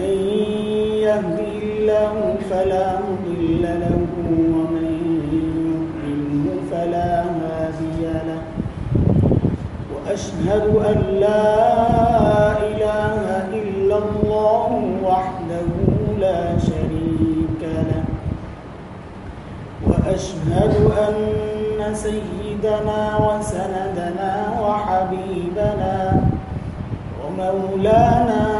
من يهدي الله فلا مضل له ومن يضلله فلا هادي له. وأشهد أن لا إله إلا الله وحده لا شريك له. وأشهد أن سيدنا وسندنا وحبيبنا ومولانا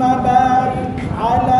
بارك على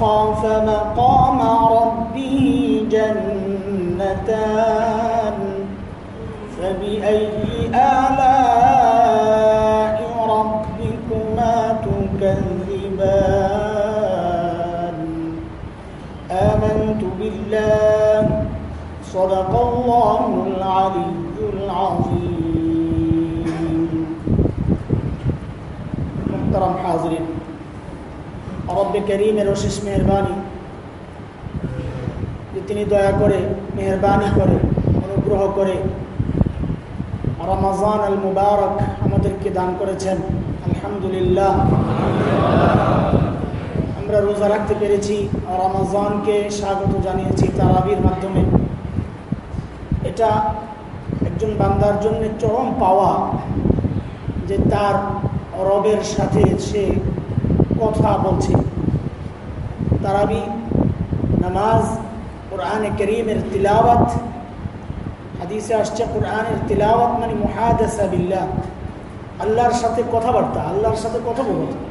خاف مقام ربه جنتان. فبأي آلاء ربكما تكذبان؟ آمنت بالله. صدق الله العلي العظيم. محترم حاضرين. রব করিমের অশেষ মেহরবানি। যে তিনি দয়া করে, মেহরবানি করে, অনুগ্রহ করে রমাজান আল মুবারক আমাদেরকে দান করেছেন। আলহামদুলিল্লাহ। আমরা রোজা রাখতে পেরেছি, রমাজানকে স্বাগত জানিয়েছি তারাবির মাধ্যমে। এটা একজন বান্দার জন্য চরম পাওয়া যে তার রবের সাথে সে কথা বলছে। তারাবি নামাজ কোরআনে করিমের তিলাওয়াত, হাদিসে আসছে কোরআনের তিলাওয়াত মানে মুহাদাসা বিল্লাহ। আল্লাহর সাথে কথাবার্তা, আল্লাহর সাথে কথা কথোপকথন।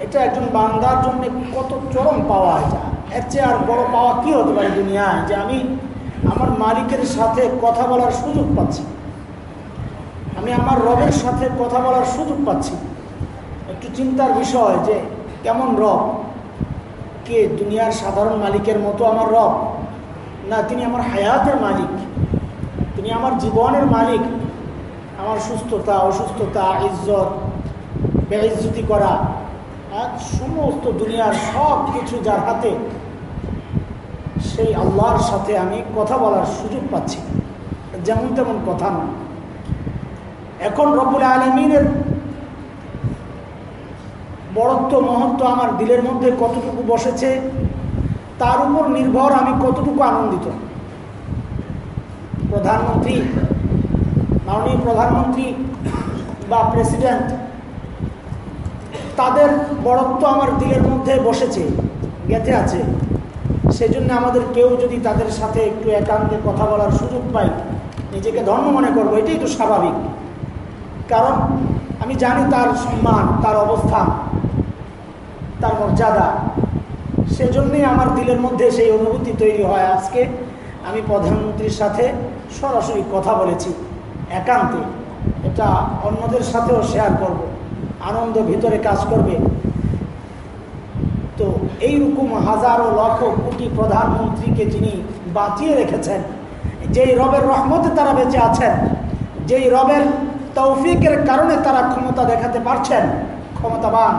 এটা একজন বান্দার জন্য কত চরম পাওয়া এটা। এর চেয়ে আর বড় পাওয়া কি হতে পারে দুনিয়ায়? যে আমি আমার মালিকের সাথে কথা বলার সুযোগ পাচ্ছি। আমি আমার রবের সাথে কথা বলার সুযোগ পাচ্ছি। একটু চিন্তার বিষয় যে কেমন রব? কে দুনিয়ার সাধারণ মালিকের মতো আমার রব? না, তিনি আমার হায়াতের মালিক। তিনি আমার জীবনের মালিক। আমার সুস্থতা, অসুস্থতা, ইজ্জত বেইজ্জতি করা আর সমস্ত দুনিয়ার সব কিছু যার হাতে, সেই আল্লাহর সাথে আমি কথা বলার সুযোগ পাচ্ছি। যেমন তেমন কথা না। এখন রব্বুল আলমিনের বড়ত্ব, মহত্ব আমার দিলের মধ্যে কতটুকু বসেছে, তার উপর নির্ভর আমি কতটুকু আনন্দিত। প্রধানমন্ত্রী, মাননীয় প্রধানমন্ত্রী বা প্রেসিডেন্ট, তাদের বড়ত্ব আমার দিলের মধ্যে বসেছে, গেঁথে আছে। সেজন্য আমাদের কেউ যদি তাদের সাথে একটু একান্তে কথা বলার সুযোগ পাই নিজেকে ধর্ম মনে করব, এটাই তো স্বাভাবিক। কারণ আমি জানি তার সম্মান, তার অবস্থান তার মর্যাদা। সেজন্যই আমার দিলের মধ্যে সেই অনুভূতি তৈরি হয় আজকে। আমি প্রধানমন্ত্রীর সাথে সরাসরি কথা বলেছি, একান্তে। এটা অন্যদের সাথেও শেয়ার করব। আনন্দ ভিতরে কাজ করবে। তো এইরকম হাজারো লক্ষ কোটি প্রধানমন্ত্রীকে যিনি বাঁচিয়ে রেখেছেন, যেই রবের রহমতে তারা বেঁচে আছেন, যেই রবের তৌফিকের কারণে তারা ক্ষমতা দেখাতে পারছেন, ক্ষমতাবান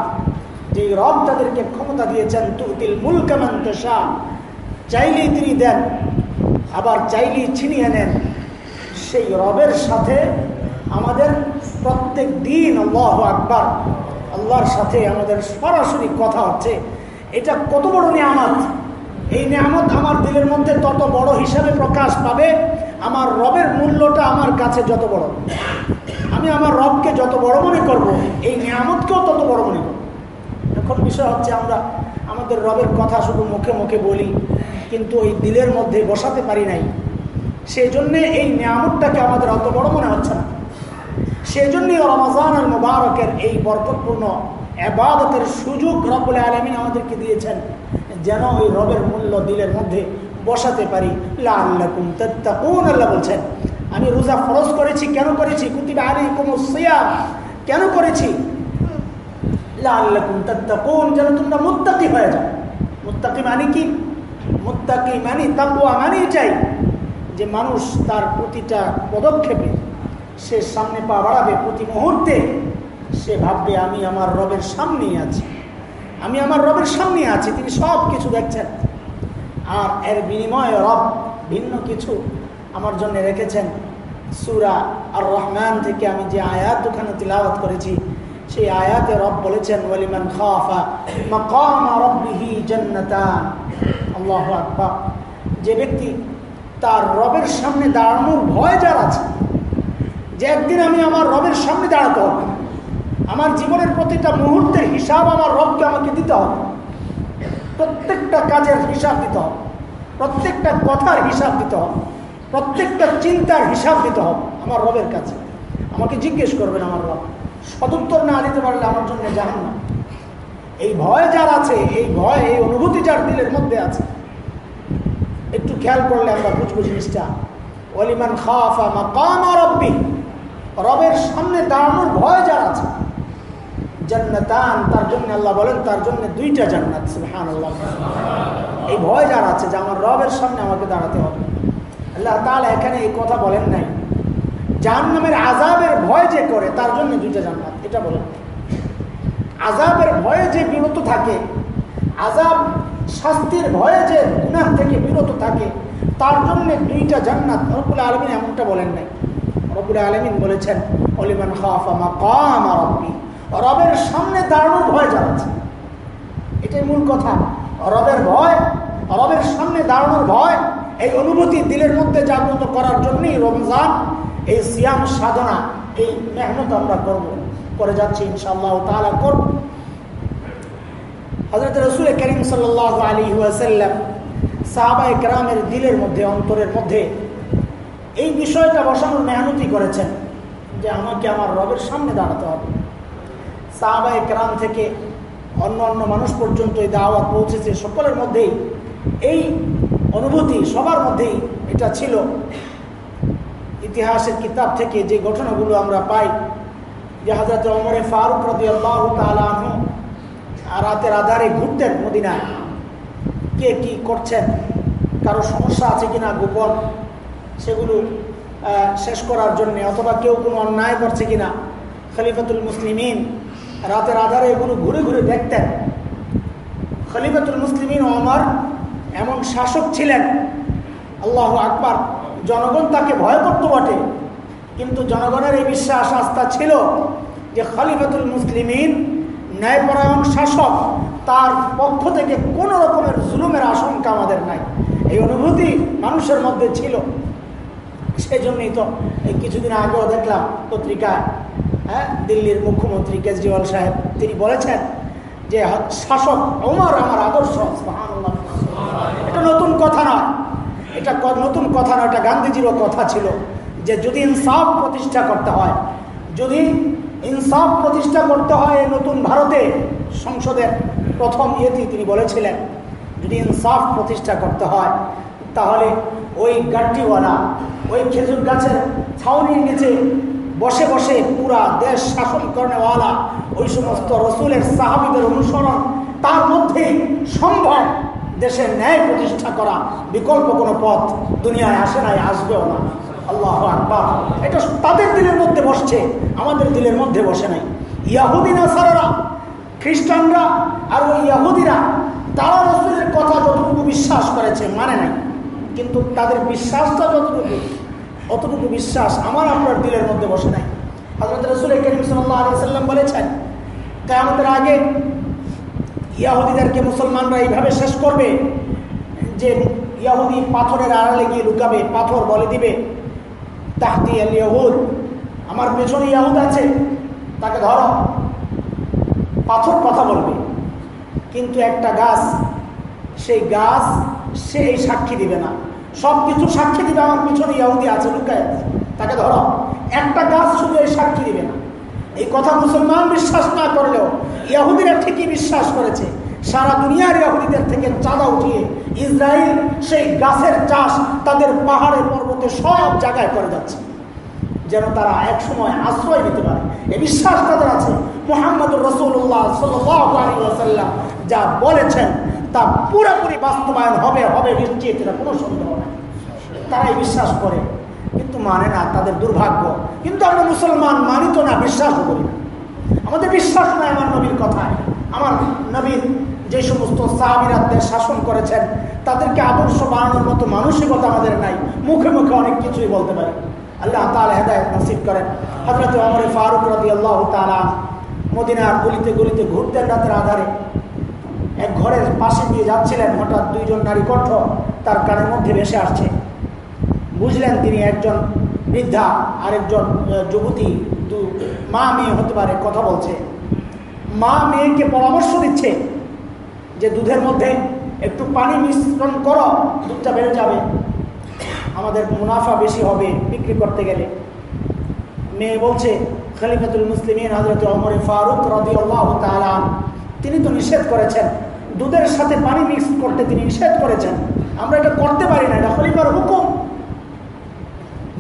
যেই রব তাদেরকে ক্ষমতা দিয়েছেন, তুতিল মুল শাহ চাইলেই তিনি দেন, আবার চাইলেই ছিনিয়ে নেন। সেই রবের সাথে আমাদের প্রত্যেক দিন আল্লাহ আকবার, আল্লাহর সাথে আমাদের সরাসরি কথা হচ্ছে। এটা কত বড় নিয়ামত। এই নিয়ামত আমার দিলের মধ্যে তত বড় হিসাবে প্রকাশ পাবে, আমার রবের মূল্যটা আমার কাছে যত বড়। আমি আমার রবকে যত বড় মনে করব, এই নিয়ামতকেও তত বড় মনে করব। এখন বিষয় হচ্ছে আমরা আমাদের রবের কথা শুধু মুখে মুখে বলি, কিন্তু ওই দিলের মধ্যে বসাতে পারি নাই। সেই জন্যে এই নিয়ামতটাকে আমাদের অত বড় মনে হচ্ছে না। সেই জন্যই রমাজান আর মুবারকের এই বরকতপূর্ণ এবাদতের সুযোগ রব্বুল আলমিন আমাদেরকে দিয়েছেন, যেন ওই রবের মূল্য দিলের মধ্যে বসাতে পারি। বলছেন, আমি রোজা ফরজ করেছি, কেন করেছি? কুতিবা আলী কোন কেন করেছি? যেন তোমরা মুত্তাকি হয়ে যাও। মুত্তাকি মানে কি? মুত্তাকি মানে তাকুয়া মানেই চাই যে মানুষ তার প্রতিটা পদক্ষেপে সে সামনে পা বাড়াবে প্রতি মুহূর্তে। সে ভাববে, আমি আমার রবের সামনেই আছি। আমি আমার রবের সামনে আছি। তিনি সব কিছু দেখছেন। আর এর বিনিময়ে রব ভিন্ন কিছু আমার জন্য রেখেছেন। সুরা আর রহমান থেকে আমি যে আয়াত ওখানে তিলাওয়াত করেছি সেই আয়াতে রব বলেছেন, ওয়ালিমান খাফা মাকামা রব্বিহি জান্নাতান। আল্লাহু আকবার। যে ব্যক্তি তার রবের সামনে দাঁড়ানোর ভয় যার আছে, যে একদিন আমি আমার রবের সামনে দাঁড়াতে হবে, আমার জীবনের প্রতিটা মুহূর্তের হিসাব আমার রবকে আমাকে দিতে হবে, প্রত্যেকটা কাজের হিসাব দিতে হবে, প্রত্যেকটা কথার হিসাব দিতে হবে, প্রত্যেকটা চিন্তার হিসাব দিতে হবে আমার রবের কাছে। আমাকে জিজ্ঞেস করবেন আমার রব সদুত্তর না দিতে পারলে আমার জন্য জানান না এই ভয় যার আছে, এই ভয়, এই অনুভূতি যার দিলের মধ্যে আছে, একটু খেয়াল করলে আমরা বুঝব জিনিসটা। অলিমান খাফা মা রব্বি, রবের সামনে দাঁড়ানোর ভয় যার আছে, জান্নাতান, তার জন্য আল্লাহ বলেন, তার জন্য দুইটা জান্নাত সুবহান আল্লাহ এই ভয় যার আছে যে আমার রবের সামনে আমাকে দাঁড়াতে হবে। আল্লাহ তাহলে এখানে এই কথা বলেন নাই। জাহান্নামের আজাবের ভয় যে করে, তার জন্য দুইটা জান্নাত। এটা বলেন আজাবের ভয়ে যে বিরত থাকে আজাব শাস্তির ভয়ে যে গুনাহ থেকে বিরত থাকে, তার জন্য দুইটা জান্নাত। রব্বুল আলমিন এমনটা বলেন নাই। রব্বুল আলমিন বলেছেন, অলিমান খাফা মা রব্বি। রবের সামনে দাঁড়ানোর ভয় জানাচ্ছে এটাই মূল কথা। রবের ভয়, রবের সামনে দাঁড়ানোর ভয়, এই অনুভূতি দিলের মধ্যে জাগ্রত করার জন্যই রমজান এই সিয়াম সাধনা, এই মেহনত আমরা করব। করে যাচ্ছি ইনশাআল্লাহ তালা করব। হজরত রসুল করিম সাল্লাহ আলী ওয়াসাল্লাম সাহাবা একরামের দিলের মধ্যে, অন্তরের মধ্যে এই বিষয়টা বসানোর মেহনতি করেছেন যে আমাকে আমার রবের সামনে দাঁড়াতে হবে। সাহাবা একরাম থেকে অন্য অন্য মানুষ পর্যন্ত এই দাওয়াত পৌঁছেছে। সকলের মধ্যেই এই অনুভূতি সবার মধ্যেই এটা ছিল। ইতিহাসের কিতাব থেকে যে ঘটনাগুলো আমরা পাই, যে হাজরত অমরে ফারুক রদি আল্লাহ তালু রাতের আধারে ঘুরতেন মদিনায়। কে কি করছেন? কারও সমস্যা আছে কিনা গোপন? সেগুলো শেষ করার জন্যে অথবা কেউ কোনো অন্যায় করছে কিনা? খলিফাতুল মুসলিমিন রাতের আধারে এগুলো ঘুরে ঘুরে দেখতেন। খলিফাতুল মুসলিমিন অমর এমন শাসক ছিলেন। আল্লাহ আকবার। জনগণ তাকে ভয় করত বটে। কিন্তু জনগণের এই বিশ্বাস আস্থা ছিল যে খলিফাতুল মুসলিমিন ন্যায়পরায়ণ শাসক তার পক্ষ থেকে কোন রকমের জুলুমের আশঙ্কা আমাদের নাই। এই অনুভূতি মানুষের মধ্যে ছিল। সেই জন্যই তো এই কিছুদিন আগেও দেখলাম পত্রিকায় হ্যাঁ দিল্লির মুখ্যমন্ত্রী কেজরিওয়াল সাহেব, তিনি বলেছেন যে শাসক অমর আমার আদর্শ এটা নতুন কথা নয়। এটা নতুন কথা নয় এটা গান্ধীজিরও কথা ছিল যে যদি ইনসাফ প্রতিষ্ঠা করতে হয়, যদি ইনসাফ প্রতিষ্ঠা করতে হয় নতুন ভারতে, সংসদের প্রথম ইয়েতেই তিনি বলেছিলেন, যদি ইনসাফ প্রতিষ্ঠা করতে হয়, তাহলে ওই গাড্ডিওয়ালা, ওই খেজুর গাছের ছাউনির নিচে বসে বসে পুরা দেশ শাসন করেওয়ালা ওই সমস্ত রসুলের সাহাবিদের অনুসরণ, তার মধ্যে সম্ভব। দেশের ন্যায় প্রতিষ্ঠা করা বিকল্প কোনো পথ দুনিয়ায় আসে নাই, আসবেও না। আল্লাহ আকবার। এটা তাদের দিলের মধ্যে বসছে, আমাদের দিলের মধ্যে বসে নাই। ইয়াহুদিনা সারারা খ্রিস্টানরা আর ওই ইয়াহুদিরা, তারা রসুলের কথা যতটুকু বিশ্বাস করেছে মানে নাই। কিন্তু তাদের বিশ্বাসটা যতটুকু, অতটুকু বিশ্বাস আমার আপনার দিলের মধ্যে বসে নাই। হজরত রসুল করিম সাল্লাহ আলি সাল্লাম বলেছেন তাই আমাদের আগে ইয়াহুদিদেরকে মুসলমানরা এইভাবে শেষ করবে যে ইয়াহুদি পাথরের আড়ালে গিয়ে লুকাবে, পাথর বলে দিবে, তাহতি আল ইয়াহুদ, আমার পেছনে ইয়াহুদ আছে, তাকে ধরো। পাথর কথা বলবে, কিন্তু একটা গাছ, সেই গাছ সে এই সাক্ষী দিবে না। সব কিছু সাক্ষী দিবে, আমার পিছনে ইয়াহুদি আছে, লুকায় তাকে ধরো। একটা গাছ শুধু এই সাক্ষী দিবে না। এই কথা মুসলমান বিশ্বাস না করলেও ইয়াহুদিরা ঠিকই বিশ্বাস করেছে। সারা দুনিয়ার ইয়াহুদিদের থেকে চাঁদা উঠিয়ে ইসরায়েল সেই গাছের চাষ তাদের পাহাড়ে, পর্বতে সব জায়গায় করে যাচ্ছে। যেন তারা এক সময় আশ্রয় নিতে পারে। এ বিশ্বাস তাদের আছে। মোহাম্মদ রসুল্লাহ সাল্লাম যা বলেছেন তা পুরোপুরি বাস্তবায়ন হবে হবে নিশ্চিত, এটা কোনো সন্দেহ নেই। তারাই বিশ্বাস করে। কিন্তু মানে না, তাদের দুর্ভাগ্য। কিন্তু আমরা মুসলমান, মানি তো না বিশ্বাসও করি না। আমাদের বিশ্বাস নাই আমার নবীর কথায়। আমার নবীর যে সমস্ত সাহাবিরাতদের শাসন করেছেন, তাদেরকে আদর্শ বানানোর মতো মানসিকতা আমাদের নাই। মুখে মুখে অনেক কিছুই বলতে পারি। আল্লাহ তালা হেদায়ত নসিব করেন। হজরত অমর ফারুক রদি আল্লাহ তালা মদিনার গলিতে গলিতে ঘুরতেন রাতের আধারে। এক ঘরের পাশে দিয়ে যাচ্ছিলেন, হঠাৎ দুইজন নারী কণ্ঠ তার কানের মধ্যে ভেসে আসছে। বুঝলেন তিনি একজন বৃদ্ধা, আরেকজন যুবতী, দু, মা মেয়ে হতে পারে, কথা বলছে। মা মেয়েকে পরামর্শ দিচ্ছে যে দুধের মধ্যে একটু পানি মিশ্রণ করো, দুধটা বেড়ে যাবে। আমাদের মুনাফা বেশি হবে বিক্রি করতে গেলে। মেয়ে বলছে, খলিফাতুল মুসলিমিন হজরত অমর ফারুক রদি আল্লাহ তিনি তো নিষেধ করেছেন। দুধের সাথে পানি মিক্স করতে তিনি নিষেধ করেছেন। আমরা এটা করতে পারি না, এটা খলিফার হুকুম।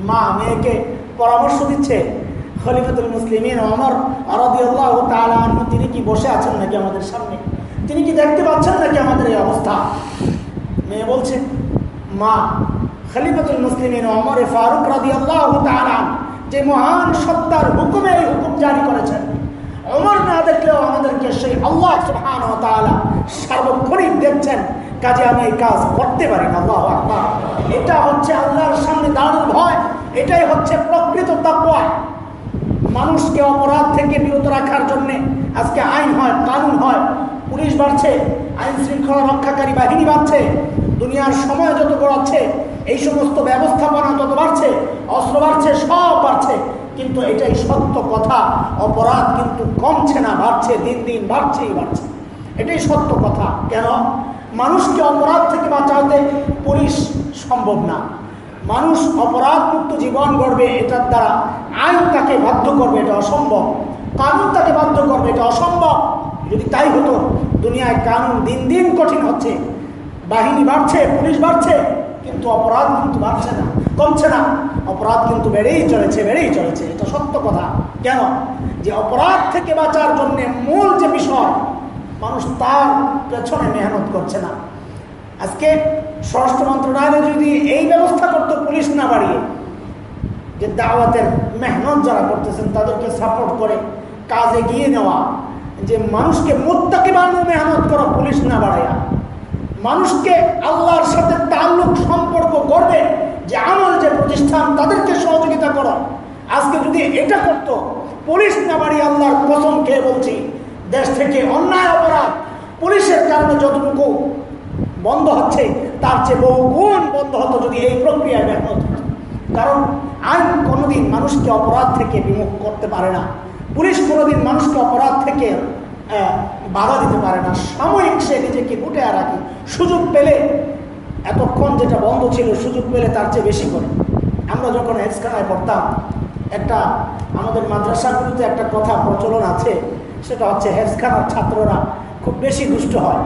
মা মেয়েকে পরামর্শ দিচ্ছে খলিফাতুল মুসলিমিন অমর আরদি আল্লাহ তালু তিনি কি বসে আছেন নাকি আমাদের সামনে? তিনি কি দেখতে পাচ্ছেন নাকি আমাদের এই অবস্থা? মেয়ে বলছে, মা, খলিফাতুল মুসলিমিন অমর ফারুক রাদি আল্লাহ তালান যে মহান সত্তার হুকুমে এই হুকুম জারি করেছেন অমর না দেখলেও আমাদেরকে সেই আল্লাহ সুহান সার্বক্ষণিক দেখছেন কাজে আমি এই কাজ করতে পারি না, আল্লাহ আকবার। এটা হচ্ছে আল্লাহর সামনে দাঁড়ানোর ভয়, এটাই হচ্ছে প্রকৃত তাকুয়া মানুষকে অপরাধ থেকে বিরত রাখার জন্যে আজকে আইন হয়, কানুন হয়। পুলিশ বাড়ছে, আইন শৃঙ্খলা রক্ষাকারী বাহিনী বাড়ছে, দুনিয়ার সময় যত গড়াচ্ছে, এই সমস্ত ব্যবস্থাপনা তত বাড়ছে, অস্ত্র বাড়ছে, সব বাড়ছে। কিন্তু এটাই সত্য কথা, অপরাধ কিন্তু কমছে না, বাড়ছে, দিন দিন বাড়ছেই বাড়ছে। এটাই সত্য কথা। কেন? মানুষকে অপরাধ থেকে বাঁচাতে পুলিশ সম্ভব না। মানুষ অপরাধমুক্ত জীবন গড়বে, এটার দ্বারা আইন তাকে বাধ্য করবে, এটা অসম্ভব। কানুন তাকে বাধ্য করবে, এটা অসম্ভব। যদি তাই হতো, দুনিয়ায় কানুন দিন দিন কঠিন হচ্ছে, বাহিনী বাড়ছে, পুলিশ বাড়ছে, কিন্তু অপরাধ কিন্তু বাড়ছে না, কমছে না। অপরাধ কিন্তু বেড়েই চলেছে বেড়েই চলেছে, এটা সত্য কথা। কেন? যে অপরাধ থেকে বাঁচার জন্য মূল যে বিষয় মানুষ তার পেছনে মেহনত করছে না। আজকে স্বরাষ্ট্র মন্ত্রণালয় যদি এই ব্যবস্থা করতো পুলিশ না বাড়িয়ে, যে দাওয়াতের মেহনত যারা করতেছেন তাদেরকে সাপোর্ট করে কাজে গিয়ে নেওয়া, যে মানুষকে মোত্তাকে বানানো মেহনত করা পুলিশ না বাড়াইয়া মানুষকে আল্লাহর সাথে তাল্লুক সম্পর্ক করবে যে আমল, যে প্রতিষ্ঠান, তাদেরকে সহযোগিতা করো। আজকে যদি এটা করতো, পুলিশ না বাড়ি আল্লাহর কসম খেয়ে বলছি দেশ থেকে অন্যায় অপরাধ পুলিশের কারণে যতটুকু বন্ধ হচ্ছে, তার চেয়ে বহু গুণ বন্ধ হতো যদি এই প্রক্রিয়ায় ব্যাহত হতো। কারণ আইন কোনোদিন মানুষকে অপরাধ থেকে বিমুখ করতে পারে না। পুলিশ কোনোদিন মানুষকে অপরাধ থেকে বাধা দিতে পারে না। সাময়িক সে নিজেকে গুটে রাখে। সুযোগ পেলে এতক্ষণ যেটা বন্ধ ছিল, সুযোগ পেলে তার চেয়ে বেশি করে। আমরা যখন হেফসখানায় পড়তাম, একটা আমাদের মাদ্রাসাগুলিতে একটা কথা প্রচলন আছে সেটা হচ্ছে হেফসখানার ছাত্ররা খুব বেশি দুষ্ট হয়।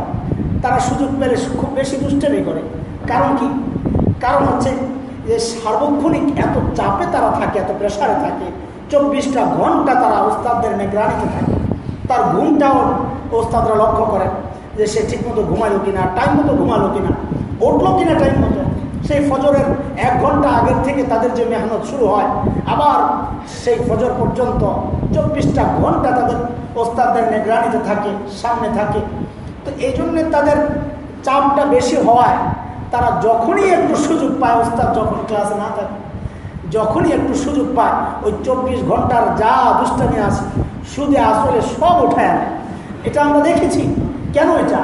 তারা সুযোগ পেলে খুব বেশি দুষ্টেমি করে। কারণ কি? কারণ হচ্ছে যে সার্বক্ষণিক এত চাপে তারা থাকে, এত প্রেশারে থাকে, চব্বিশটা ঘণ্টা তারা ওস্তাদদের নেগ্রানিতে থাকে। তার ঘুমটাও ওস্তাদরা লক্ষ্য করেন যে সে ঠিকমতো ঘুমালো কিনা টাইম মতো ঘুমালো কিনা, উঠল কিনা টাইম মতো সেই ফজরের এক ঘণ্টা আগের থেকে তাদের যে মেহনত শুরু হয়, আবার সেই ফজর পর্যন্ত চব্বিশটা ঘণ্টা তাদের ওস্তাদের নিগরানিতে থাকে, সামনে থাকে। তো এই জন্যে তাদের চাপটা বেশি হওয়ায় তারা যখনই একটু সুযোগ পায়, ওস্তাদ যখন ক্লাসে না থাকে, যখনই একটু সুযোগ পায়, ওই চব্বিশ ঘণ্টার যা দুষ্টামি আছে সুদে আসলে সব উঠায় এটা আমরা দেখেছি। কেন এটা?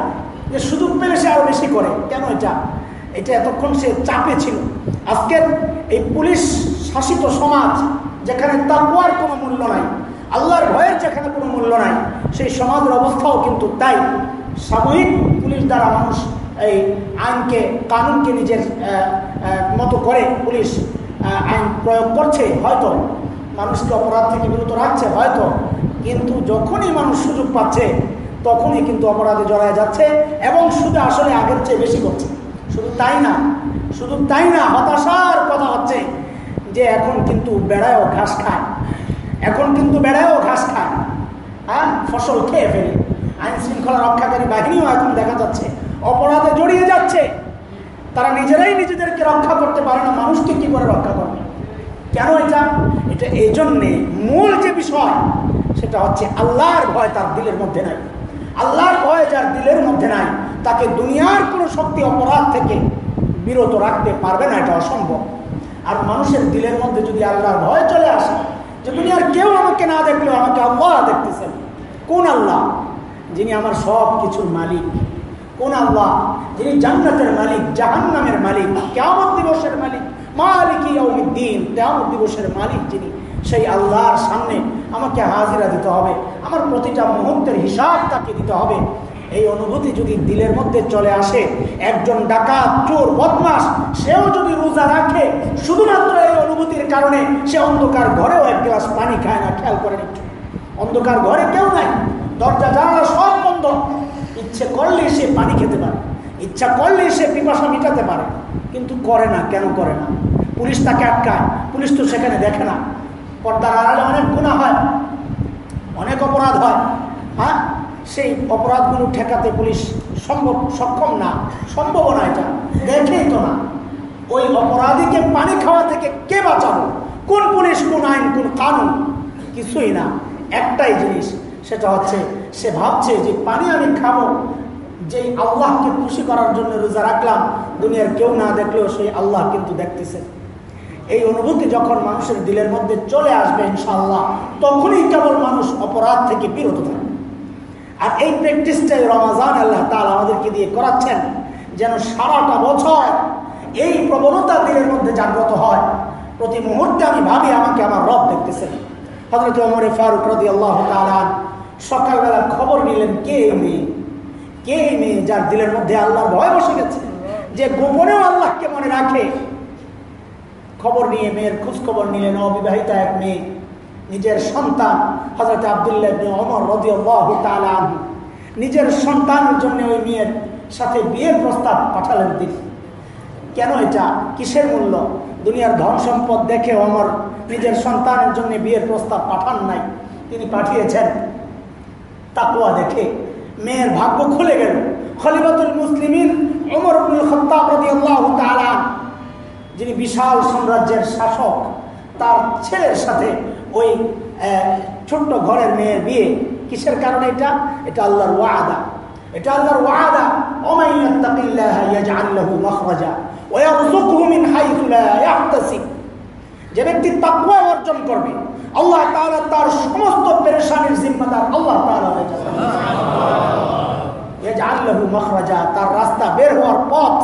যে সুযোগ পেলে সে আরও বেশি করে। কেন এটা? এটা এতক্ষণ সে চাপে ছিল। আজকের এই পুলিশ শাসিত সমাজ, যেখানে তাকুয়ার কোনো মূল্য নাই, আল্লাহর ভয়ের যেখানে কোনো মূল্য নাই, সেই সমাজের অবস্থাও কিন্তু তাই। সাময়িক পুলিশ দ্বারা মানুষ এই আইনকে, কানুনকে নিজের মতো করে পুলিশ আইন প্রয়োগ করছে, হয়তো। মানুষকে অপরাধ থেকে বিরত রাখছে, হয়তো। কিন্তু যখনই মানুষ সুযোগ পাচ্ছে, তখনই কিন্তু অপরাধে জড়ায় যাচ্ছে এবং শুধু আসলে আগের চেয়ে বেশি করছে। শুধু তাই না, শুধু তাই না, হতাশার কথা হচ্ছে যে এখন কিন্তু বেড়ায়ও ঘাস খায়। এখন কিন্তু বেড়ায়ও ঘাস খায়। হ্যাঁ ফসল খেয়ে ফেলে। আইন শৃঙ্খলা রক্ষাকারী বাহিনীও এখন দেখা যাচ্ছে অপরাধে জড়িয়ে যাচ্ছে। তারা নিজেরাই নিজেদেরকে রক্ষা করতে পারে না, মানুষকে কি করে রক্ষা করবে? কেন এটা? এটা এই জন্যে মূল যে বিষয়, সেটা হচ্ছে আল্লাহর ভয় তার দিলের মধ্যে নাই। আল্লাহর ভয় যার দিলের মধ্যে নাই, তাকে দুনিয়ার কোনো শক্তি, অপরাধ থেকে বিরত রাখতে পারবে না, এটা অসম্ভব। আর মানুষের দিলের মধ্যে যদি আল্লাহর ভয় চলে আসে, যে দুনিয়ার কেউ আমাকে না দেখলেও আমাকে আল্লাহ দেখতেছেন, কোন আল্লাহ? যিনি আমার সব কিছুর মালিক। কোন আল্লাহ? যিনি জান্নাতের মালিক, জাহান্নামের মালিক কেমন দিবসের মালিক মালিক দিন কেমন দিবসের মালিক যিনি, সেই আল্লাহর সামনে আমাকে হাজিরা দিতে হবে। আমার প্রতিটা মুহূর্তের হিসাব তাকে দিতে হবে। এই অনুভূতি যদি দিলের মধ্যে চলে আসে, একজন ডাকাত, চোর বদমাস সেও যদি রোজা রাখে, শুধুমাত্র এই অনুভূতির কারণে সে অন্ধকার ঘরেও এক গ্লাস পানি খায় না, খেয়াল করে নিচ্ছে। অন্ধকার ঘরে কেউ নাই, দরজা, জানালা সব বন্ধ। ইচ্ছে করলে সে পানি খেতে পারে, ইচ্ছা করলে সে পিপাসা মিটাতে পারে, কিন্তু করে না, কেন করে না? পুলিশ তাকে আটকায়, পুলিশ তো সেখানে দেখে না। পর্দার আড়ালে অনেক গুণা হয়। অনেক অপরাধ হয়। হ্যাঁ? সেই অপরাধগুলো ঠেকাতে পুলিশ সম্ভব সক্ষম না। সম্ভব না এটা। দেখেই তো না। ওই অপরাধীকে পানি খাওয়া থেকে কে বাঁচাবো কোন পুলিশ, কোন আইন, কোন কানুন? কিছুই না। একটাই জিনিস, সেটা হচ্ছে, সে ভাবছে যে পানি আমি খাব। যে আল্লাহকে খুশি করার জন্য রোজা রাখলাম, দুনিয়ার কেউ না দেখলেও সেই আল্লাহ কিন্তু দেখতেছে। এই অনুভূতি যখন মানুষের দিলের মধ্যে চলে আসবে ইনশাল্লাহ তখনই কেবল মানুষ অপরাধ থেকে বিরত থাকবে। আর এই প্র্যাকটিসটাই রমাজান আল্লাহ তালা আমাদেরকে দিয়ে করাচ্ছেন, যেন সারাটা বছর এই প্রবণতা দিলের মধ্যে জাগ্রত হয়। প্রতি মুহূর্তে আমি ভাবি আমাকে আমার রব দেখতেছেন। হজরত অমরে ফারুক রদি আল্লাহ তালান সকালবেলা খবর নিলেন, কে মেয়ে? কে মেয়ে যার দিলের মধ্যে আল্লাহর ভয় বসে গেছে? যে গোপনেও আল্লাহকে মনে রাখে খবর নিয়ে, মেয়ের খোঁজ খবর নিলেন অবিবাহিতা এক মেয়ে। নিজের সন্তান হজরত আবদুল্লাহ অমর নিজের সন্তানের জন্য ওই মেয়ের সাথে বিয়ের প্রস্তাব পাঠালেন তিনি। কেন এটা? কিসের মূল্য? দুনিয়ার ধন সম্পদ দেখে অমর নিজের সন্তানের জন্য বিয়ের প্রস্তাব পাঠান নাই। তিনি পাঠিয়েছেন তাকুয়া দেখে। মেয়ের ভাগ্য খুলে গেল। খলিফাতুল মুসলিমিন অমর আব্দুল খত্তাব যিনি বিশাল সাম্রাজ্যের শাসক, তার ছেলের সাথে ওই ছোট্ট ঘরের মেয়ের বিয়ে। কিসের কারণে এটা? এটা আল্লাহর ওয়াদা। এটা আল্লাহর ওয়াদা। যে ব্যক্তি তাকওয়া অর্জন করবে, আল্লাহ তাআলা তার সমস্ত পেরেশানির জিম্মাদার আল্লাহ তাআলা হয়ে তার রাস্তা বের হওয়ার পথ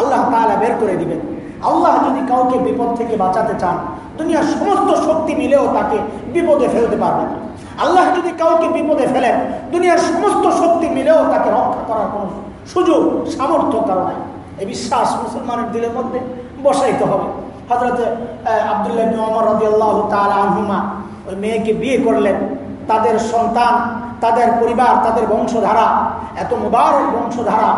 আল্লাহ তাআলা বের করে দিবেন। আল্লাহ যদি কাউকে বিপদ থেকে বাঁচাতে চান, দুনিয়ার সমস্ত শক্তি মিলেও তাকে বিপদে ফেলতে পারবে না। আল্লাহ যদি কাউকে বিপদে ফেলেন, দুনিয়ার সমস্ত শক্তি মিলেও তাকে রক্ষা করার কোনো সুযোগ, সামর্থ্য কারণে এই বিশ্বাস মুসলমানের দিলের মধ্যে বসাইতে হবে। হজরত আবদুল্লাহ অমর রদি আল্লাহ আনহুমা ওই মেয়েকে বিয়ে করলেন। তাদের সন্তান, তাদের পরিবার, তাদের বংশধারা, এত মুবারক বংশধারা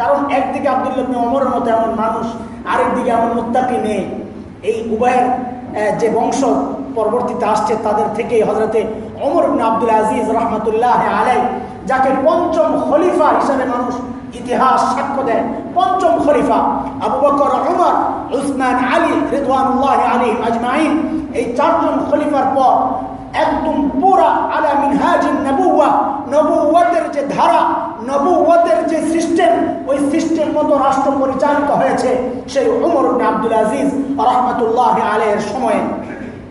কারণ একদিকে আবদুল্লাহ অমরের মতো এমন মানুষ, আরেকদিকে এমন মুত্তাকি নেই এই উভয়ের যে বংশ পরবর্তীতে আসছে, তাদের থেকে হজরতে অমর আব্দুল আজিজ রহমতুল্লাহ আলাই যাকে পঞ্চম খলিফা হিসাবে মানুষ ইতিহাস সাক্ষ্য দেয়। পঞ্চম খলিফা আবু বকর, উমর, উসমান, আলী রিদওয়ানুল্লাহ আলী আজমাইন। এই চারজন খলিফার পর একদম পুরা আলা মিনহাজিন নবুয়া নবুয়াতের যে ধারা নবুয়াতের যে সিস্টেম মতো রাষ্ট্র পরিচালিত হয়েছে সেই উমর আব্দুল আজিজ রহমতুল্লাহ আলের সময়ে।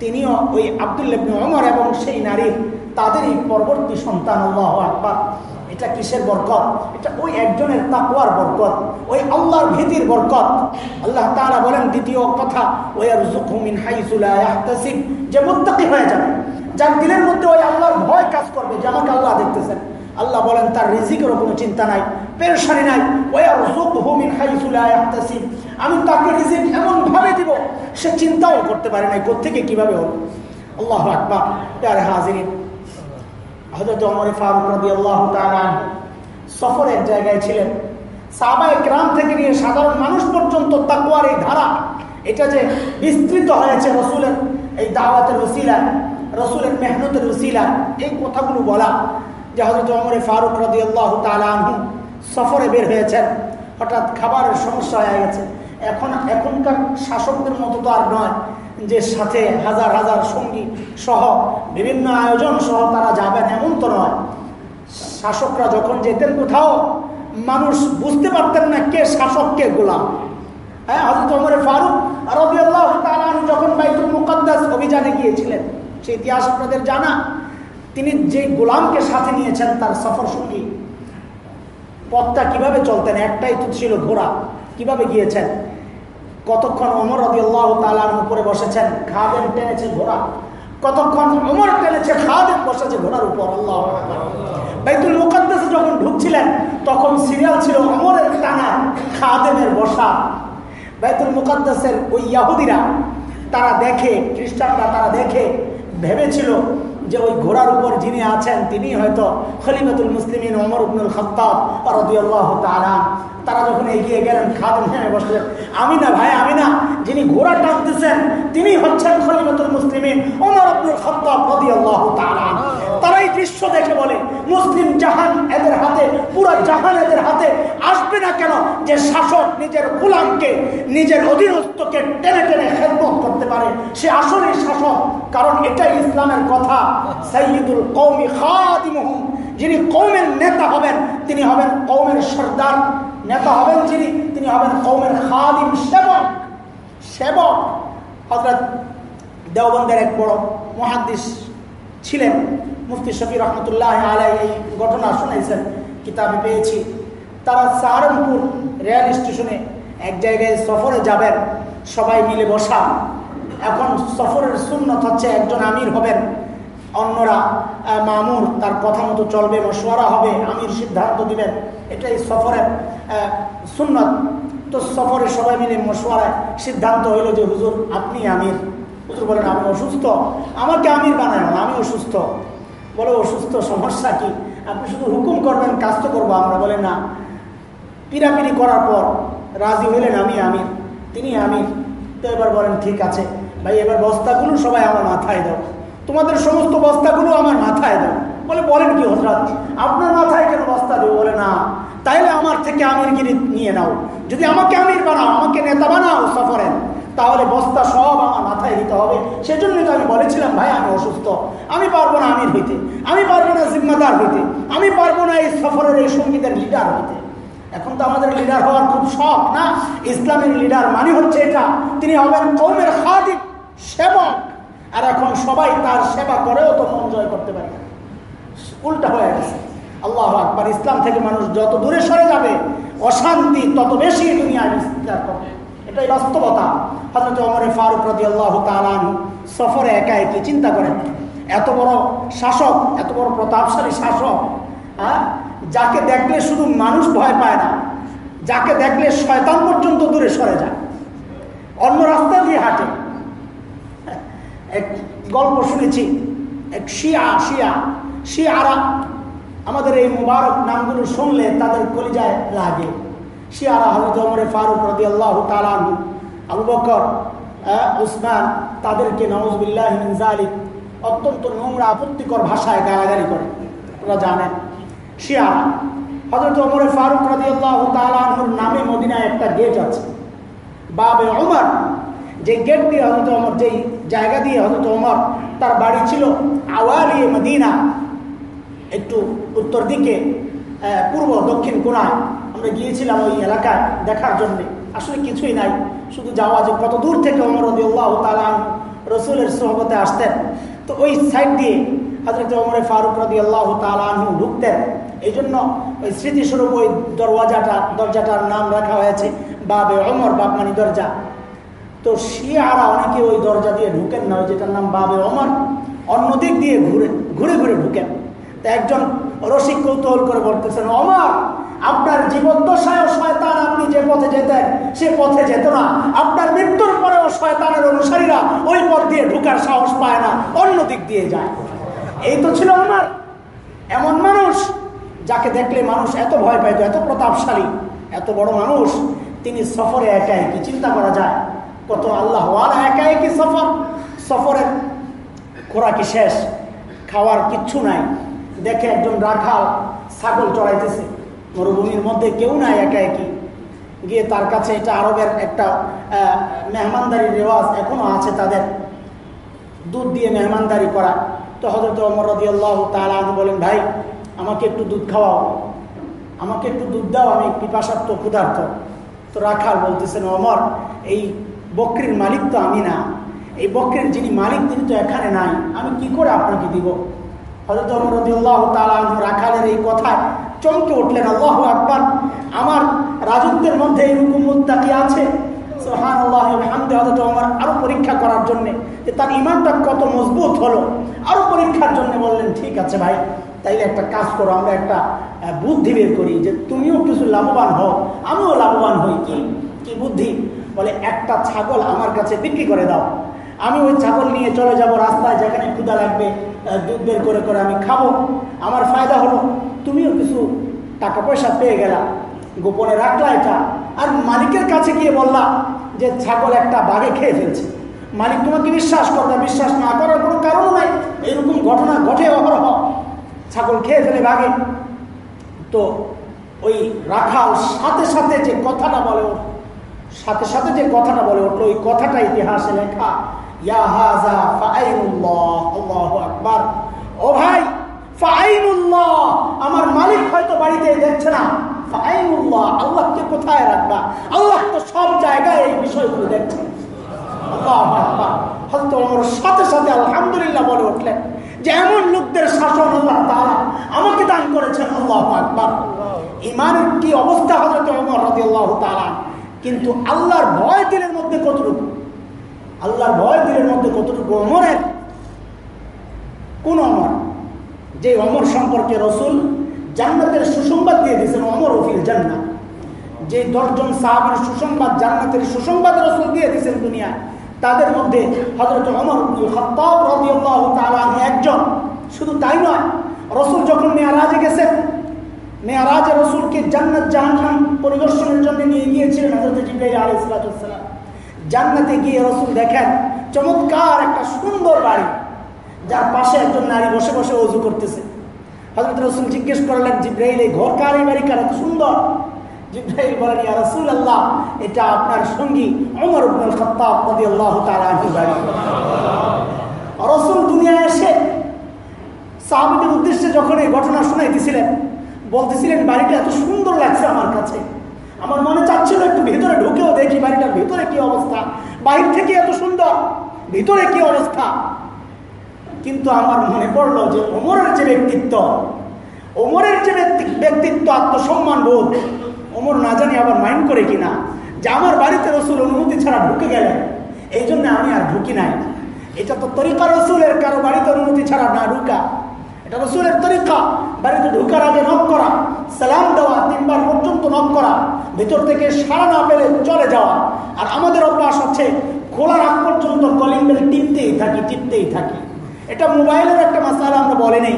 তিনিও ওই আবদুল্লাবনে অমর এবং সেই নারীর তাদেরই পরবর্তী সন্তান, আল্লাহ আকবর। এটা কিসের বরকত? এটা ওই একজনের তাকুয়ার বরকত, ওই আল্লাহর ভীতির বরকত। আল্লাহ তারা বলেন, দ্বিতীয় কথা, ওয়ারযুকহু মিন হাইসু লা ইয়াহতাসিব, যে মুত্তাকি হয়ে যাবে, যার দিনের মধ্যে ওই আল্লাহর ভয় কাজ করবে যে আমাকে আল্লাহ দেখতেছেন। আল্লাহ বলেন, তার রিজিকেরও কোনো চিন্তা নাই, পেরেশানি নাই। আমি তাকে রিজিক এমন ভাবে দিব, সে চিন্তাও করতে পারে নাই, কোত্থেকে কীভাবে হলো? আল্লাহ আকবার। প্যারে হাজিরিন হজরত অমর ফারুক রবি আল্লাহ সফরের জায়গায় ছিলেন। সাবায় গ্রাম থেকে নিয়ে সাধারণ মানুষ পর্যন্ত তাকুয়ার এই ধারা, এটা যে বিস্তৃত হয়েছে রসুলের এই দাওয়াতের রসিলা রসুলের মেহনতের রসিলা এই কথাগুলো বলা যে হজরত অমরে ফারুক রদি আল্লাহ তালু সফরে বের হয়েছেন, হঠাৎ খাবারের সমস্যা হয়ে গেছে। এখন, এখনকার শাসকদের মতো তো আর নয় যে সাথে হাজার হাজার সঙ্গী সহ বিভিন্ন আয়োজন সহ তারা যাবেন, এমন তো নয়। শাসকরা যখন যেতেন কোথাও, মানুষ বুঝতে পারতেন না কে শাসক, কে গোলাম। হ্যাঁ হজরত অমরে ফারুক রবি আল্লাহ যখন বাইতুল মুকদ্দাস অভিযানে গিয়েছিলেন, সে ইতিহাস আপনাদের জানা। তিনি যে গোলামকে সাথে নিয়েছেন তার সফর সঙ্গী। পথটা কীভাবে চলতেন? একটাই তো ছিল ঘোড়া। কীভাবে গিয়েছেন? কতক্ষণ অমর আল্লাহ তালার উপরে বসেছেন? খাদেম টেনেছে ঘোড়া। কতক্ষণ অমর টেনেছে, খাদেম বসেছে ঘোড়ার উপর? আল্লাহ বাইতুল মুকাদ্দাসে যখন ঢুকছিলেন, তখন সিরিয়াল ছিল অমরের টানা, খাদেমের বসা। বাইতুল মুকাদ্দাসের ওই ইয়াহুদিরা, তারা দেখে, খ্রিস্টানরা তারা দেখে, ভেবেছিল যে ওই ঘোড়ার উপর যিনি আছেন তিনি হয়তো খলিমাতুল মুসলিমিন অমর উবনুল রদিয়াল্লাহ তালা তারা যখন এগিয়ে গেলেন, খাদম হ্যাঁ বসলেন আমি না ভাই আমি না যিনি ঘোড়া টানতেছেন তিনি হচ্ছেন খলিমাতুল মুসলিমিন অমর উবনুল খত্তাব তারা এই দৃশ্য দেখে বলে, মুসলিম জাহান এদের হাতে, পুরো জাহান এদের হাতে আসবে না কেন? যে শাসক নিজের গোলামকে, নিজের অধীনস্থকে টেনে টেনে খেদমত করতে পারে, সে আসলেই শাসক। কারণ এটাই ইসলামের কথা। সাইয়দুল কৌমি খাদিমহুম যিনি কৌমের নেতা হবেন, তিনি হবেন কৌমের সর্দার। নেতা হবেন যিনি, তিনি হবেন কৌমের খাদিম সেবক। সেবক। হজরত দেওবন্দের এক বড় মহাদিস ছিলেন। মুফতি শফি রহমতুল্লাহ আলাই এই ঘটনা শুনেছেন, কিতাবে পেয়েছি। তারা সাহারনপুর রেল স্টেশনে এক জায়গায় সফরে যাবেন, সবাই মিলে বসা। এখন সফরের সুন্নত হচ্ছে একজন আমির হবেন, অন্যরা মামুর, তার কথা মতো চলবে, মশওয়ারা হবে, আমির সিদ্ধান্ত দিবেন। এটাই সফরের সুন্নত। তো সফরে সবাই মিলে মশওয়ারায় সিদ্ধান্ত হইল যে, হুজুর, আপনি আমির। হুজুর বলেন, আমি অসুস্থ। আমাকে আমির বানায় আমি অসুস্থ। বলে অসুস্থ, সমস্যা কি? আপনি শুধু হুকুম করবেন, কাজ তো করব আমরা বলে না। পিরাপিরি করার পর রাজি হইলেন আমি আমির, তিনি আমির। তো এবার বলেন, ঠিক আছে। ভাই, এবার বস্তাগুলো সবাই আমার মাথায় দাও। তোমাদের সমস্ত বস্তাগুলো আমার মাথায় দাও। বলে, বলেন কি হজরত? আপনার মাথায় কেন বস্তা দেবো? বলে, না। তাইলে আমার থেকে আমিরগিরি নিয়ে নাও। যদি আমাকে আমির বানাও, আমাকে নেতা বানাও সফরের তাহলে বস্তা সব আমার মাথায় দিতে হবে। সেজন্যই তো আমি বলেছিলাম, ভাই, আমি অসুস্থ। আমি পারব না আমির হইতে। আমি পারব না জিম্মাদার হইতে। আমি পারব না এই সফরের এই সঙ্গীতের লিডার হইতে। এখন তো আমাদের লিডার হওয়ার খুব শখ, না? ইসলামের লিডার মানে হচ্ছে এটা। তিনি হবেন কৌমের খাদিক সেবক। আর এখন সবাই তার সেবা করেও তো মন জয় করতে পারে উল্টা হয়ে গেছে। আল্লাহ আকবার। ইসলাম থেকে মানুষ যত দূরে সরে যাবে, অশান্তি তত বেশি দুনিয়ায় বিস্তার করবে। এটাই বাস্তবতা হজরত অমরে ফারুক রদি আল্লাহ তালানু সফরে একা একই চিন্তা করেন। এত বড় শাসক, এত বড় প্রতাপশালী শাসক হ্যাঁ যাকে দেখলে শুধু মানুষ ভয় পায় না, যাকে দেখলে শয়তান পর্যন্ত দূরে সরে যায়। অন্য রাস্তা দিয়ে হাঁটে। এক গল্প শুনেছি, এক শিয়া শিয়া, শিয়ারা, আমাদের এই মুবারক নামগুলো শুনলে তাদের কলিজায় লাগে। শিয়ারা হজরত ওমরে ফারুক রদি আল্লাহ তালানু আবু বকর উসমান তাদেরকে নওয়াজবিল্লাহ জালিক অত্যন্ত নোংরা আপত্তিকর ভাষায় গালাগালি করে। ওরা জানেন, শিয়ারা হজরত ওমর ফারুক রাজি আল্লাহ তালাহুর নামে মদিনায় একটা গেট আছে। বাবে ওমর, যে গেট দিয়ে হজরত ওমর, যেই জায়গা দিয়ে হজরত ওমর তার বাড়ি ছিল আওয়ালি মদিনা, একটু উত্তর দিকে পূর্ব দক্ষিণ কোনায় আমরা গিয়েছিলাম ওই এলাকায় দেখার জন্যে। আসলে কিছুই নাই। শুধু যাওয়া যে কত দূর থেকে রদি আল্লাহ তালাম রসুলের সহবতে আসতেন। তো ওই সাইড দিয়ে হজরত ওমরে ফারুক রদি আল্লাহ তালাহু ঢুকতেন। এই জন্য ওই স্মৃতিস্বরূপ ওই দরওয়াজাটা, দরজাটার নাম রাখা হয়েছে, বাবে অমর বাপমানি দরজা। তো শিয়ারা অনেকে ওই দরজা দিয়ে ঢুকেন না যেটার নাম বাবে অমর অন্য দিক দিয়ে ঘুরে ঘুরে ঘুরে ঢুকেন। তা একজন রসিক কৌতূহল করে বলতেছেন অমর আপনার জীবদ্দশায় শয়তান আপনি যে পথে যেতেন, সে পথে যেত না। আপনার মৃত্যুর পরেও শয়তানের অনুসারীরা ওই পথ দিয়ে ঢুকার সাহস পায় না, অন্য দিক দিয়ে যায়। এই তো ছিল আমার। এমন মানুষ যাকে দেখলে মানুষ এত ভয় পাইত, এত প্রতাপশালী, এত বড় মানুষ, তিনি সফরে একা কি চিন্তা করা যায়? কত আল্লাহ একা একই সফর? সফরের খোরাকি শেষ, খাওয়ার কিচ্ছু নাই। দেখে একজন রাখাল ছাগল চড়াইতেছে। মরুভূমির মধ্যে কেউ নাই একা একই গিয়ে তার কাছে এটা আরবের একটা মেহমানদারির রেওয়াজ এখনও আছে তাদের। দুধ দিয়ে মেহমানদারি করা। তো হজরত অমর রদি আল্লাহ তালাহ বলেন, ভাই, আমাকে একটু দুধ খাওয়াও। আমাকে একটু দুধ দাও, আমি পিপাসার্থ ক্ষুধার্থ তো রাখাল বলতেছেন অমর এই বকরির মালিক তো আমি না। এই বকরির যিনি মালিক, তিনি তো এখানে নাই। আমি কি করে আপনাকে দিব? হজরত অমর আল্লাহ তালাহ রাখালের এই কথায় চমকে উঠলেন, আল্লাহ আকবর। আমার রাজত্বের মধ্যে এরকম মুত্তাকি আছে? সুবহানাল্লাহ, হামদে হযরত ওমর আরও পরীক্ষা করার জন্য যে তার ইমানটা কত মজবুত হলো, আরও পরীক্ষার জন্য বললেন, ঠিক আছে ভাই, তাইলে একটা কাজ করো, আমরা একটা বুদ্ধি বের করি যে তুমিও কিছু লাভবান হও, আমিও লাভবান হই। কি? কি বুদ্ধি? বলে, একটা ছাগল আমার কাছে বিক্রি করে দাও। আমি ওই ছাগল নিয়ে চলে যাব রাস্তায় যেখানে ক্ষুদা লাগবে দুধ বের করে করে আমি খাব। আমার ফায়দা হলো তুমিও কিছু টাকা পয়সা পেয়ে গেলা। গোপনে রাখলা এটা। আর মালিকের কাছে গিয়ে বললা যে ছাগল একটা বাঘে খেয়ে ফেলছে। মালিক তোমাকে বিশ্বাস করবে বিশ্বাস না করার কোনো কারণ নাই। এরকম ঘটনা ঘটে অহরহ। ছাগল খেয়ে ফেলে বাঘে। তো ওই রাখাল সাথে সাথে যে কথাটা বলে সাথে সাথে যে কথাটা বলে উঠল, ওই কথাটা ইতিহাসে লেখা, ইয়া হাজা ফাআইনুল্লাহ আল্লাহু আকবার। ও ভাই ফাআইনুল্লাহ আমার মালিক হয়তো বাড়িতে দেখছে না। আল্লাহকে কোথায় রাখবা? আল্লাহ তো সব জায়গায় এই বিষয়গুলো দেখছে। সাথে সাথে আলহামদুলিল্লাহ বলে উঠলেন যে এমন লোকদের শাসন আল্লাহ তারা আমাকে দান করেছেন, আল্লাহ আকবার। ইমানের কি অবস্থা হযরত ওমর আল্লাহ তারা কিন্তু আল্লাহর ভয় দিলের মধ্যে কতটুকু? আল্লাহর ভয় দিলের মধ্যে কতটুকু? অমরের কোন অমর যে অমর সম্পর্কে রসুল জান্নাতের সুসংবাদ দিয়ে দিয়েছেন, অমর ওফিল জান্নাত। যে দশজন সাহাবের সুসংবাদ, জান্নাতের সুসংবাদ রসুল দিয়ে দিয়েছেন দুনিয়া, তাদের মধ্যে হজরত অমর একজন। শুধু তাই নয়, রসুল যখন মেয়ারাজে গেছেন, মেয়ারাজে রসুলকে জান্নাত জাহান্নাম পরিদর্শনের জন্য নিয়ে গিয়েছিলেন হজরত জিব্রাইল আলাইহিস সালাম। জান্নাতে গিয়ে রসুল দেখেন, চমৎকার একটা সুন্দর বাড়ি। যার পাশে একজন নারী বসে বসে অজু করতেছে। হজরত রসুল জিজ্ঞেস করলেন, জিব্রাইল, এই ঘর কার? এই বাড়ি কার? এত সুন্দর। জিব্রাইল বলেন, ইয়া রাসূল আল্লাহ এটা আপনার সঙ্গী ওমর ইবনুল খাত্তাব রাদিয়াল্লাহু তাআলা আনহু বাড়ি। রসুল দুনিয়ায় এসে সাহাবীদের উদ্দেশ্যে যখন এই ঘটনা শুনাইতেছিলেন, বলতেছিলেন, বাড়িটা এত সুন্দর লাগছে আমার কাছে। আমার মনে চাচ্ছিল একটু ভিতরে ঢুকেও দেখি বাড়িটার ভিতরে কি অবস্থা। বাইরে থেকে এত সুন্দর, ভিতরে কি অবস্থা? কিন্তু আমার মনে পড়ল যে ওমরের যে ব্যক্তিত্ব, ওমরের যে ব্যক্তি- ব্যক্তিত্ব আত্মসম্মান বোধ, ওমর না জানি আবার মাইন্ড করে কিনা, যে আমার বাড়িতে রসুল অনুমতি ছাড়া ঢুকে গেলেন, এই জন্য আমি আর ঢুকি নাই। এটা তো তরিকা রসুলের, কারও বাড়িতে অনুমতি ছাড়া না ঢুকা। এটা রসুলের তরিকা, বাড়িতে ঢুকার আগে নক করা, সালাম দেওয়া, তিনবার পর্যন্ত নক করা, ভেতর থেকে সারা না পেলে চলে যাওয়া। আর আমাদের অভ্যাস হচ্ছে, খোলার আগ পর্যন্ত কলিং বেল টিপতেই থাকি টিপতেই থাকি। এটা মোবাইলের একটা মাসালা আমরা বলে নেই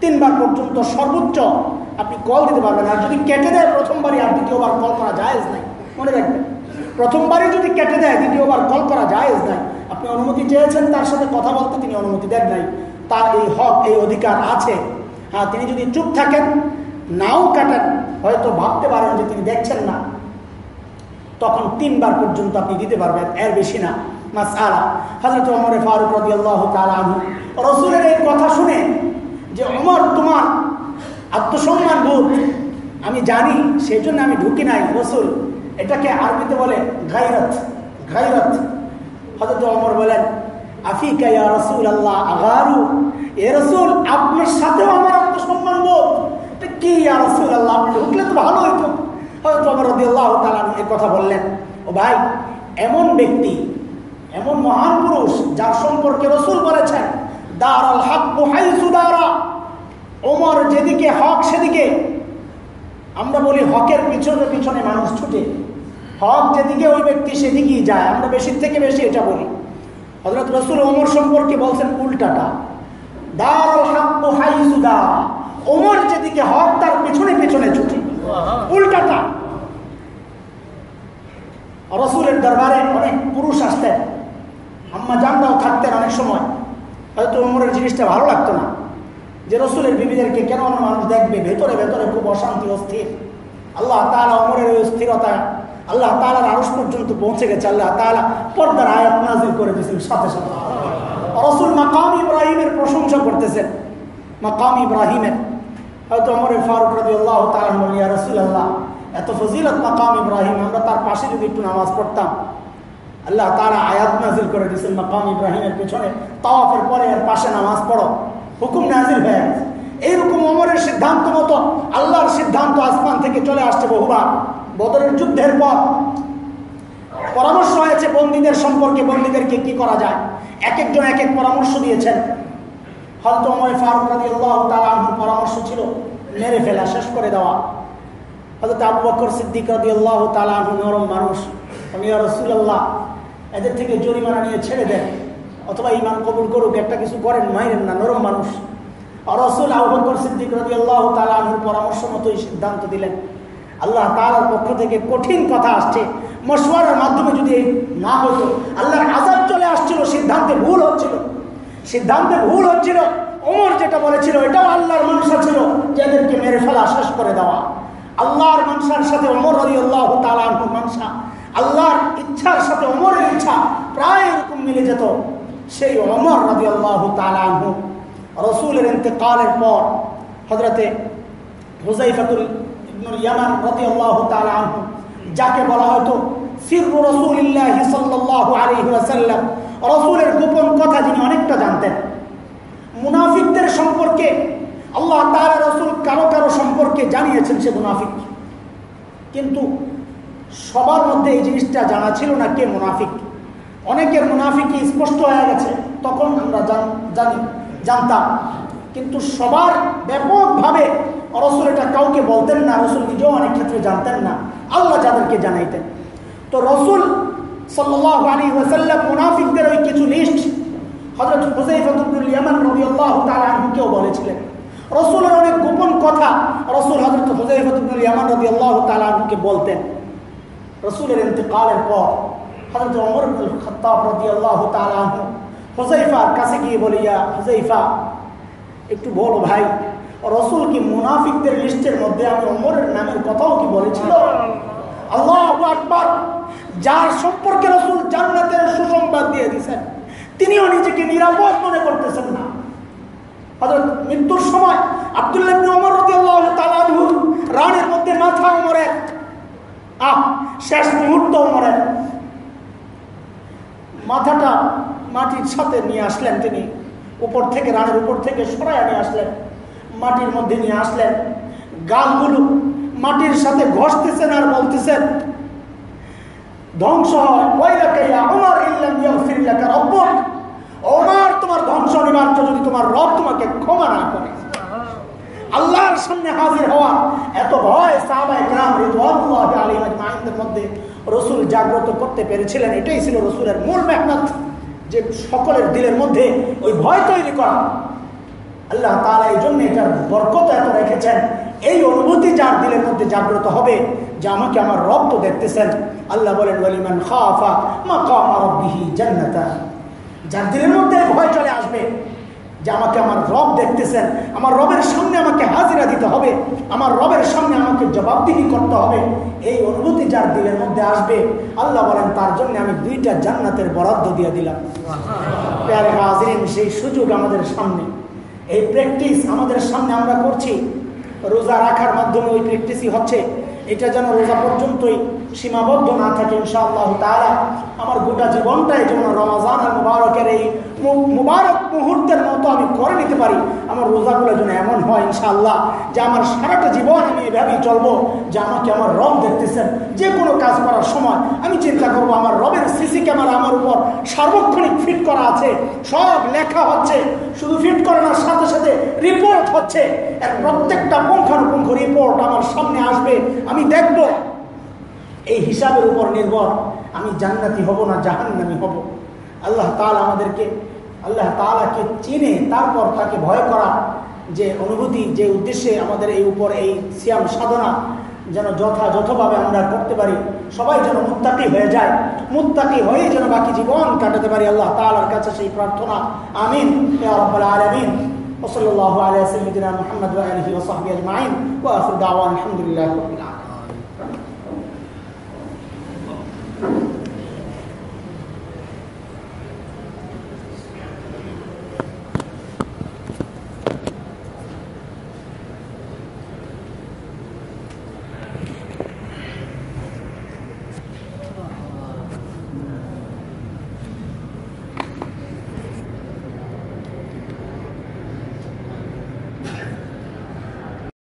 তিনবার পর্যন্ত সর্বোচ্চ আপনি কল দিতে পারবেন। আর যদি কেটে দেয় প্রথমবারই আর দ্বিতীয়বার কল করা যায় নাই। মনে রাখবেন। প্রথমবারই যদি কেটে দেয়, দ্বিতীয়বার কল করা যায় নাই। আপনি অনুমতি চেয়েছেন, তার সাথে কথা বলতে তিনি অনুমতি দেন নাই। তার এই হক, এই অধিকার আছে। হ্যাঁ তিনি যদি চুপ থাকেন, নাও কাটেন, হয়তো ভাবতে পারেন যে তিনি দেখছেন না। তখন তিনবার পর্যন্ত আপনি দিতে পারবেন, এর বেশি না। এই কথা শুনে যে তোমার আত্মসম্মান বোধ, আমি জানি সেই জন্য আমি ঢুকি নাই, রসুল। এটাকে আরবিতে বলে গাইরত গাইরত হজরত অমর বলেন, আফিকা ইয়া রসুল আল্লাহ আগারু। এ রসুল, আপনার সাথেও আমার আত্মসম্মান বোধ। কি ইয়া রসুল আল্লাহ তো ভালো হইতো। আমার আল্লাহ কথা বললেন, ও ভাই, এমন ব্যক্তি এমন মহান পুরুষ যার সম্পর্কে রসুল বলেছেন, দারাল হক হাইসু দারা। ওমর যেদিকে হক, সেদিকে। আমরা বলি হকের পিছনে পিছনে মানুষ ছুটে। হক যেদিকে ওই ব্যক্তি সেদিকেই যায়। আমরা বেশির থেকে বেশি এটা বলি। হজরত রসুল ওমর সম্পর্কে বলছেন উল্টাটা। দারাল হক হাইসু দারা। ওমর যেদিকে হক, তার পিছনে পিছনে ছুটে। উল্টাটা। রসুলের দরবারে অনেক পুরুষ আসতেন। আম্মা জানরাও থাকতেন অনেক সময়। হয়তো ওমরের জিনিসটা ভালো লাগতো না। যে রসুলের বিবিদেরকে কেন অন্য মানুষ দেখবে? ভেতরে ভেতরে খুব অশান্তি, অস্থির। আল্লাহ তালা অমরের ওই স্থিরতা আল্লাহ তালার আরস পর্যন্ত পৌঁছে গেছে। আল্লাহ তালা পর্দার আয়াত নাজির করে দিয়েছেন সাথে সাথে। রসুল মাকাম ইব্রাহিমের প্রশংসা করতেছেন। মাকাম ইব্রাহিমের। হয়তো অমরের ফারুক রবি আল্লাহ তালা রসুল আল্লাহ এত ফজিলত মাকাম ইব্রাহিম, আমরা তার পাশে যদি একটু নামাজ পড়তাম আল্লাহ তারা আয়াত নাজিল করে দিয়েছেন মাকাম ইব্রাহিমের পেছনে। তাওয়াফের পরে এর পাশে নামাজ পড়ো। হুকুম নাজিল হয়ে গেছে। এইরকম অমরের সিদ্ধান্ত মতো আল্লাহর সিদ্ধান্ত আসমান থেকে চলে আসছে বহুবার। বদরের যুদ্ধের পর পরামর্শ হয়েছে বন্দীদের সম্পর্কে, বন্দীদেরকে কি করা যায়? এক একজন এক এক পরামর্শ দিয়েছেন। হয়তো অমর ফারুক রাজি আল্লাহ তালাহুর পরামর্শ ছিল, মেরে ফেলা, শেষ করে দেওয়া। হয়তো আবু বকর সিদ্দিক রাজি আল্লাহ তালাহু নরম মানুষ। আমি রসুল্লাহ এদের থেকে জরিমানা নিয়ে ছেড়ে দেন অথবা ইমান কবুল করুক, একটা কিছু করেন, মাইরেন না, নরম মানুষ। রসুল আবু সিদ্দিক রাজি আল্লাহ তালাহুর পরামর্শ মতোই সিদ্ধান্ত দিলেন। আল্লাহ তালার পক্ষ থেকে কঠিন কথা আসছে। মশওয়ারার মাধ্যমে যদি না হতো, আল্লাহর আজাদ চলে আসছিল, সিদ্ধান্তে ভুল হচ্ছিল। সিদ্ধান্তে ভুল হচ্ছিল। ওমর যেটা বলেছিল, এটাও আল্লাহর মানুষা ছিল যাদেরকে মেরে ফেলা শেষ করে দেওয়া। আল্লাহর মানুষার সাথে অমর আলী আল্লাহ তালাহ মানুষা আল্লাহর ইচ্ছার সাথে অমরের ইচ্ছা প্রায় এরকম মিলে যেত। সেই অমর রাজি আল্লাহ তালাহ রসুলের ইন্তেকালের পর হজরতে হুজাইফাতুল ইবনুল ইয়ামান রাজি আল্লাহ তালাহ যাকে বলা হয়তো সিরু রসুলিল্লাহ সাল্লাহ আলী ওয়াসাল্লাম। রসুলের গোপন কথা যিনি অনেকটা জানতেন। মুনাফিকদের সম্পর্কে আল্লাহ তালা রসুল কারও কারও সম্পর্কে জানিয়েছেন সে মুনাফিক। কিন্তু সবার মধ্যে এই জিনিসটা জানা ছিল না কে মুনাফিক। অনেকের মুনাফিকই স্পষ্ট হয়ে গেছে, তখন আমরা জানি জানতাম। কিন্তু সবার ব্যাপকভাবে রসুল এটা কাউকে বলতেন না, রসুল নিজেও অনেক ক্ষেত্রে জানতেন না। আল্লাহ যাদেরকে জানাইতেন। তো রসুল সাল্লাহ আলী মুনাফিকদের ওই কিছু লিস্ট হজরত হুসাইফতুল ইয়ামান রবি আল্লাহ তালকেও বলেছিলেন। রসুলের অনেক গোপন কথা রসুল হজরত হুসাইফতুল ইয়ামান রবি আল্লাহ তালকে বলতেন। রসুলের ইন্তকালের পর হজরত অমর খত্তাব আল্লাহ তালু হুসাইফার কাছে গিয়ে বলি, ইয়া হুসাইফা একটু বলো ভাই, রসুল কি মুনাফিকদের লিস্টের মধ্যে আমি অমরের নামের কথাও কি বলেছিল? আল্লাহ আকবর, যার সম্পর্কে রসুল জান্নাতের সুসংবাদ দিয়ে দিয়েছেন, তিনিও নিজেকে নিরাপদ মনে করতেছেন না। হজরত মৃত্যুর সময় আবদুল্লাহ অমর রতি আল্লাহ রানের মধ্যে মাথা অমরের আহ, শেষ মুহূর্ত অমরের মাথাটা মাটির সাথে নিয়ে আসলেন তিনি। উপর থেকে, রানের উপর থেকে সরাই নিয়ে আসলেন। মাটির মধ্যে নিয়ে আসলেন। গালগুলো মাটির সাথে ঘষতেছেন আর বলতেছেন, ধ্বংস হয় আমার ওমার তোমার ধ্বংস অনিবার্য যদি তোমার রব তোমাকে ক্ষমা না করে আল্লাহর সামনে হাজির হওয়া। এত ভয় সাহাবাহিদের মধ্যে রসুল জাগ্রত করতে পেরেছিলেন। এটাই ছিল রসুলের মূল মেহনত, যে সকলের দিলের মধ্যে ওই ভয় তৈরি করা। আল্লাহ তালা এই জন্য এটার বরকত এত রেখেছেন। এই অনুভূতি যার দিলের মধ্যে জাগ্রত হবে, যে আমাকে আমার রব তো দেখতেছেন। আল্লাহ বলেন, ওয়ালিমান খাফা মাকাম রব্বিহি জান্নাতা যার দিনের মধ্যে ভয় চলে আসবে যে আমাকে আমার রব দেখতেছেন, আমার রবের সামনে আমাকে হাজিরা দিতে হবে, আমার রবের সামনে আমাকে জবাবদিহি করতে হবে। এই অনুভূতি যার দিলের মধ্যে আসবে, আল্লাহ বলেন, তার জন্য আমি দুইটা জান্নাতের বরাদ্দ দিয়ে দিলাম। হাজরিন, সেই সুযোগ আমাদের সামনে, এই প্র্যাকটিস আমাদের সামনে আমরা করছি। রোজা রাখার মাধ্যমে ওই প্র্যাকটিসই হচ্ছে। এটা যেন রোজা পর্যন্তই সীমাবদ্ধ না থাকে, ইনশাআল্লাহ তাআলা। আমার গোটা জীবনটাই যেন রমাজান আর মুবারকের এই মুবারক মুহূর্তের মতো আমি করে নিতে পারি। আমার রোজাগুলো যেন এমন হয় ইনশাআল্লাহ যে আমার সারাটা জীবন আমি এভাবেই চলবো যে আমাকে আমার রব দেখতেছেন। যে কোনো কাজ করার সময় আমি চিন্তা করব আমার রবের সিসি ক্যামেরা আমার উপর সার্বক্ষণিক ফিট করা আছে, সব লেখা হচ্ছে। শুধু ফিট করানোর সাথে সাথে রিপোর্ট হচ্ছে। এর প্রত্যেকটা পুঙ্খানুপুঙ্খ রিপোর্ট আমার সামনে আসবে, আমি দেখব। এই হিসাবের উপর নির্ভর আমি জান্নাতি হব না জাহান্নামি হব। আল্লাহ তাআলা আমাদেরকে আল্লাহ তাআলাকে চিনে তারপর তাকে ভয় করা যে অনুভূতি যে উদ্দেশ্যে আমাদের এই উপর এই সিয়াম সাধনা যেন যথাযথভাবে আমরা করতে পারি সবাই যেন মুত্তাকি হয়ে যায় মুত্তাকি হয়ে যেন বাকি জীবন কাটাতে পারি আল্লাহ তাআলার কাছে সেই প্রার্থনা আমিন ইয়া রাব্বাল আলামিন وصلى الله على سيدنا محمد وآله وصحبه أجمعين وآخر دعوانا الحمد لله رب العالمين